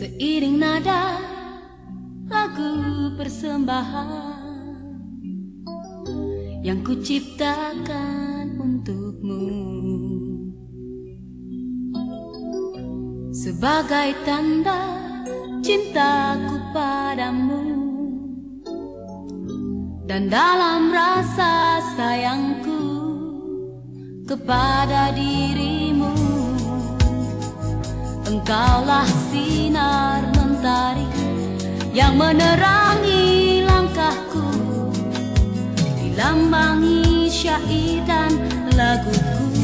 Seiring nada lagu persembahan Yang kuciptakan untukmu. Sebagai tanda cintaku padamu Dan dalam rasa sayangku kepada dirimu Engkaulah mentari yang menerangi langkahku Dilambangi syair dan laguku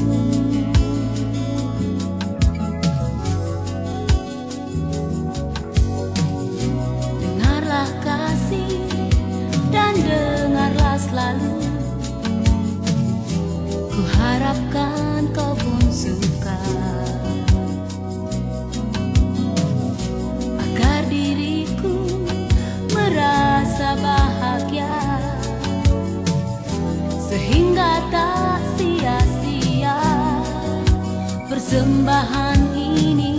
Persembahan ini.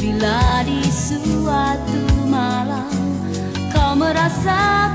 Bila di suatu malam Kau merasa